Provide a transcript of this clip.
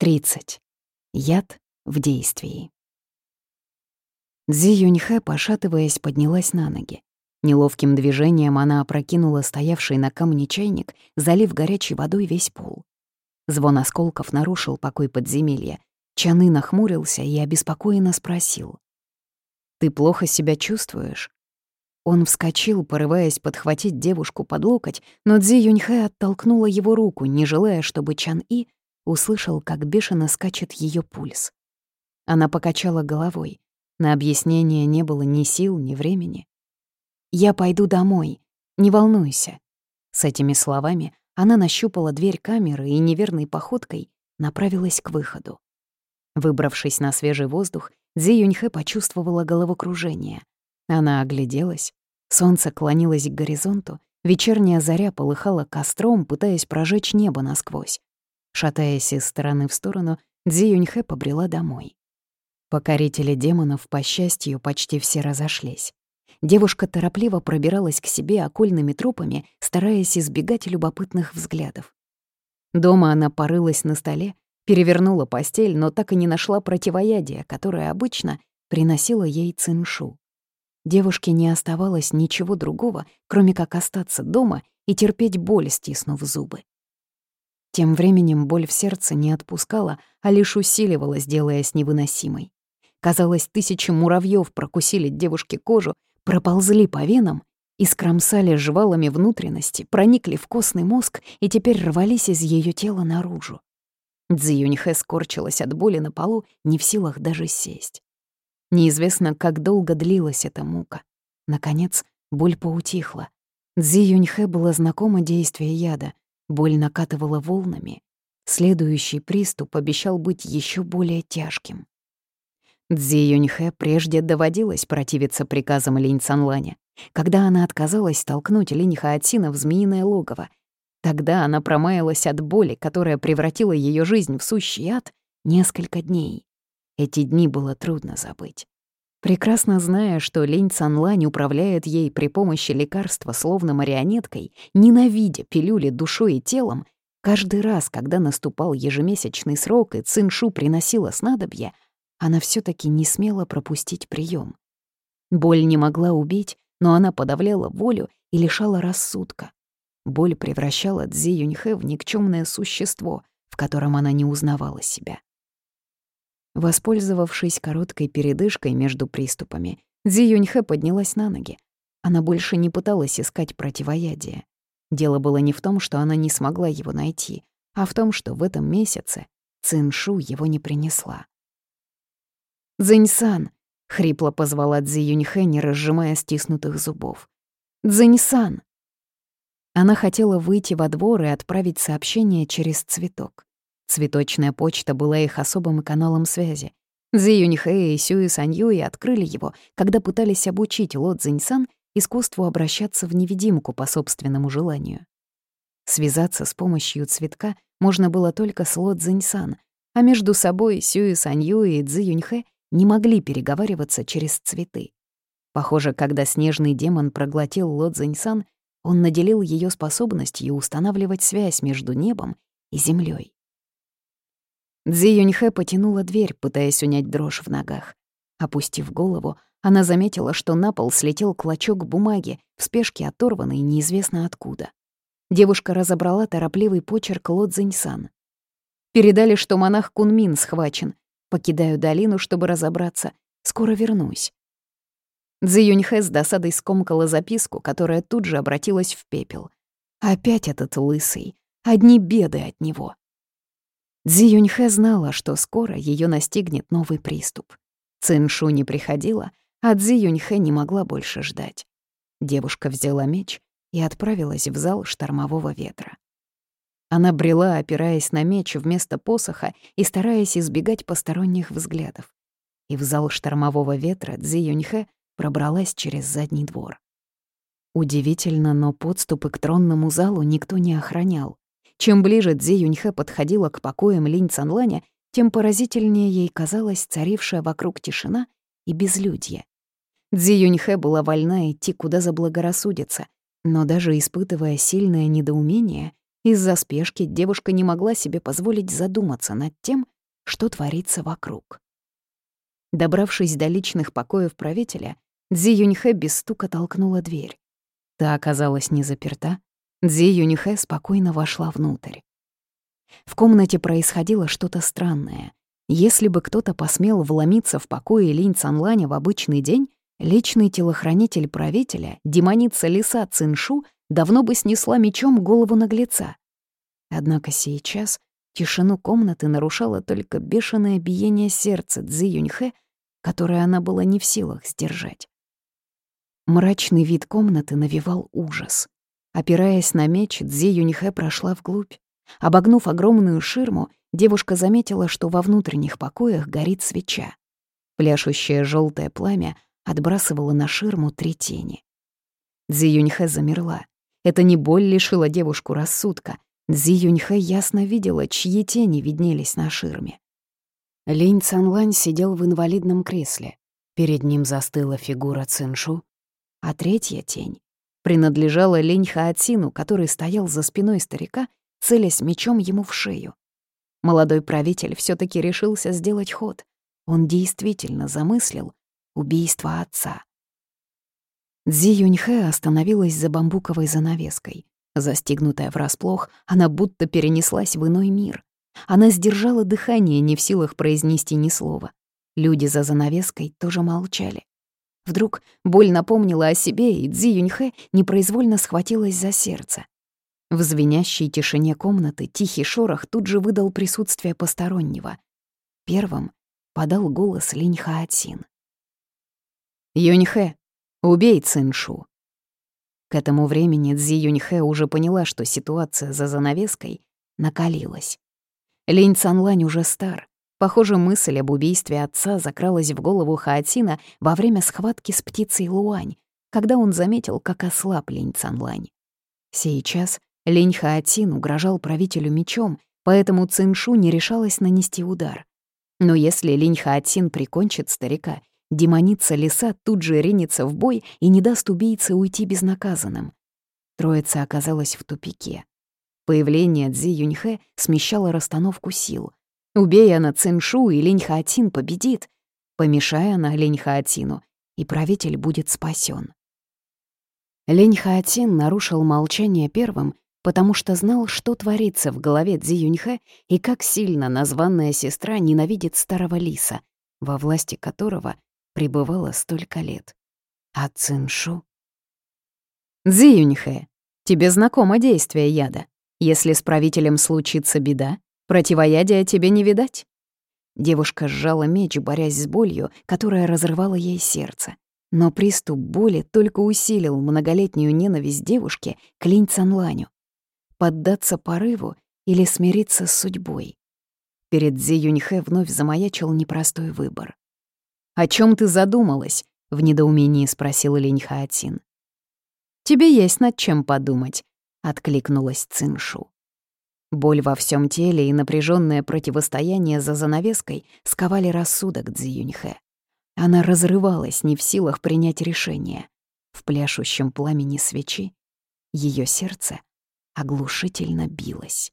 30. Яд в действии. Цзи Юньхэ, пошатываясь, поднялась на ноги. Неловким движением она опрокинула стоявший на камне чайник, залив горячей водой весь пол. Звон осколков нарушил покой подземелья. Чаны нахмурился и обеспокоенно спросил. «Ты плохо себя чувствуешь?» Он вскочил, порываясь подхватить девушку под локоть, но Цзи Юньхэ оттолкнула его руку, не желая, чтобы Чан И услышал, как бешено скачет ее пульс. Она покачала головой. На объяснение не было ни сил, ни времени. «Я пойду домой, не волнуйся». С этими словами она нащупала дверь камеры и неверной походкой направилась к выходу. Выбравшись на свежий воздух, Зи Юньхэ почувствовала головокружение. Она огляделась. Солнце клонилось к горизонту, вечерняя заря полыхала костром, пытаясь прожечь небо насквозь. Шатаясь из стороны в сторону, Дзи Юньхэ побрела домой. Покорители демонов, по счастью, почти все разошлись. Девушка торопливо пробиралась к себе окольными тропами, стараясь избегать любопытных взглядов. Дома она порылась на столе, перевернула постель, но так и не нашла противоядия, которое обычно приносила ей циншу. Девушке не оставалось ничего другого, кроме как остаться дома и терпеть боль, стиснув зубы. Тем временем боль в сердце не отпускала, а лишь усиливалась, делаясь невыносимой. Казалось, тысячи муравьев прокусили девушке кожу, проползли по венам и скромсали жвалами внутренности, проникли в костный мозг и теперь рвались из ее тела наружу. Цзи Юньхэ скорчилась от боли на полу, не в силах даже сесть. Неизвестно, как долго длилась эта мука. Наконец, боль поутихла. Цзи Юньхэ было знакомо действие яда, Боль накатывала волнами. Следующий приступ обещал быть еще более тяжким. Цзи Юньхэ прежде доводилось противиться приказам Линь Цанланя. Когда она отказалась толкнуть Линь Хаотсина в змеиное логово, тогда она промаялась от боли, которая превратила ее жизнь в сущий ад, несколько дней. Эти дни было трудно забыть. Прекрасно зная, что лень Цанлань управляет ей при помощи лекарства словно марионеткой, ненавидя пилюли душой и телом, каждый раз, когда наступал ежемесячный срок и Циншу приносила снадобье, она все таки не смела пропустить прием. Боль не могла убить, но она подавляла волю и лишала рассудка. Боль превращала Цзи Юньхэ в никчемное существо, в котором она не узнавала себя. Воспользовавшись короткой передышкой между приступами, Зи Юньхэ поднялась на ноги. Она больше не пыталась искать противоядие. Дело было не в том, что она не смогла его найти, а в том, что в этом месяце Циншу его не принесла. «Цзиньсан!» — хрипло позвала Цзи Юньхэ, не разжимая стиснутых зубов. «Цзиньсан!» Она хотела выйти во двор и отправить сообщение через цветок. Цветочная почта была их особым каналом связи. Зи Юньхэ и Сюи Саньюи открыли его, когда пытались обучить Ло Цзиньсан искусству обращаться в невидимку по собственному желанию. Связаться с помощью цветка можно было только с Ло Цзиньсан, а между собой Сюи Саньюи и Цзи Юньхэ не могли переговариваться через цветы. Похоже, когда снежный демон проглотил Ло Цзиньсан, он наделил ее способностью устанавливать связь между небом и землей. Цзи Юньхэ потянула дверь, пытаясь унять дрожь в ногах. Опустив голову, она заметила, что на пол слетел клочок бумаги, в спешке оторванный неизвестно откуда. Девушка разобрала торопливый почерк Ло Цзиньсан. Передали, что монах Кунмин схвачен. Покидаю долину, чтобы разобраться. Скоро вернусь. Цзи Юньхэ с досадой скомкала записку, которая тут же обратилась в пепел. Опять этот лысый. Одни беды от него. Цзи Юньхэ знала, что скоро ее настигнет новый приступ. Циншу не приходила, а Цзи Юньхэ не могла больше ждать. Девушка взяла меч и отправилась в зал штормового ветра. Она брела, опираясь на меч вместо посоха и стараясь избегать посторонних взглядов. И в зал штормового ветра Цзи Юньхэ пробралась через задний двор. Удивительно, но подступы к тронному залу никто не охранял. Чем ближе Цзи Юньхэ подходила к покоям Линь Цанланя, тем поразительнее ей казалась царившая вокруг тишина и безлюдье. Цзи Юньхэ была вольна идти куда заблагорассудится, но даже испытывая сильное недоумение, из-за спешки девушка не могла себе позволить задуматься над тем, что творится вокруг. Добравшись до личных покоев правителя, Дзи Юньхэ без стука толкнула дверь. Та оказалась не заперта. Дзи Юньхэ спокойно вошла внутрь. В комнате происходило что-то странное. Если бы кто-то посмел вломиться в покое Линь Цанланя в обычный день, личный телохранитель правителя, демоница Лиса Циншу, давно бы снесла мечом голову наглеца. Однако сейчас тишину комнаты нарушало только бешеное биение сердца Цзи Юньхэ, которое она была не в силах сдержать. Мрачный вид комнаты навевал ужас. Опираясь на меч, Цзи Юньхэ прошла вглубь. Обогнув огромную ширму, девушка заметила, что во внутренних покоях горит свеча. Пляшущее желтое пламя отбрасывало на ширму три тени. Цзи Юньхэ замерла. Это не боль лишила девушку рассудка. Цзи Юньхэ ясно видела, чьи тени виднелись на ширме. Линь Цанлань сидел в инвалидном кресле. Перед ним застыла фигура Циншу, а третья тень принадлежала Линь Хаотсину, который стоял за спиной старика, целясь мечом ему в шею. Молодой правитель все таки решился сделать ход. Он действительно замыслил убийство отца. Цзи Юньхэ остановилась за бамбуковой занавеской. Застигнутая врасплох, она будто перенеслась в иной мир. Она сдержала дыхание, не в силах произнести ни слова. Люди за занавеской тоже молчали. Вдруг боль напомнила о себе, и Цзи Юньхэ непроизвольно схватилась за сердце. В звенящей тишине комнаты тихий шорох тут же выдал присутствие постороннего. Первым подал голос Линь Хаатин. «Юньхэ, убей Циншу!» К этому времени Цзи Юньхэ уже поняла, что ситуация за занавеской накалилась. Линь Цанлань уже стар. Похоже, мысль об убийстве отца закралась в голову Хаатина во время схватки с птицей Луань, когда он заметил, как ослаб Линь Цанлань. Сейчас Линь Хаатин угрожал правителю мечом, поэтому Циншу не решалась нанести удар. Но если Линь Хаатин прикончит старика, демоница лиса тут же ринется в бой и не даст убийце уйти безнаказанным. Троица оказалась в тупике. Появление Цзи Юньхэ смещало расстановку сил. Убей она Циншу, и Линь Хаотин победит. Помешая она Линь Хаотину, и правитель будет спасен. Линь Хаотин нарушил молчание первым, потому что знал, что творится в голове Цзи Юньхэ и как сильно названная сестра ненавидит старого лиса, во власти которого пребывала столько лет. А Циншу... «Цзи Юньхэ, тебе знакомо действие яда. Если с правителем случится беда, противоядия тебе не видать». Девушка сжала меч, борясь с болью, которая разрывала ей сердце. Но приступ боли только усилил многолетнюю ненависть девушки к Линь Цанланю. Поддаться порыву или смириться с судьбой? Перед Зи Юньхэ вновь замаячил непростой выбор. «О чем ты задумалась?» — в недоумении спросил Линь Хаатин. «Тебе есть над чем подумать. — откликнулась Циншу. Боль во всем теле и напряженное противостояние за занавеской сковали рассудок Цзюньхэ. Она разрывалась, не в силах принять решение. В пляшущем пламени свечи ее сердце оглушительно билось.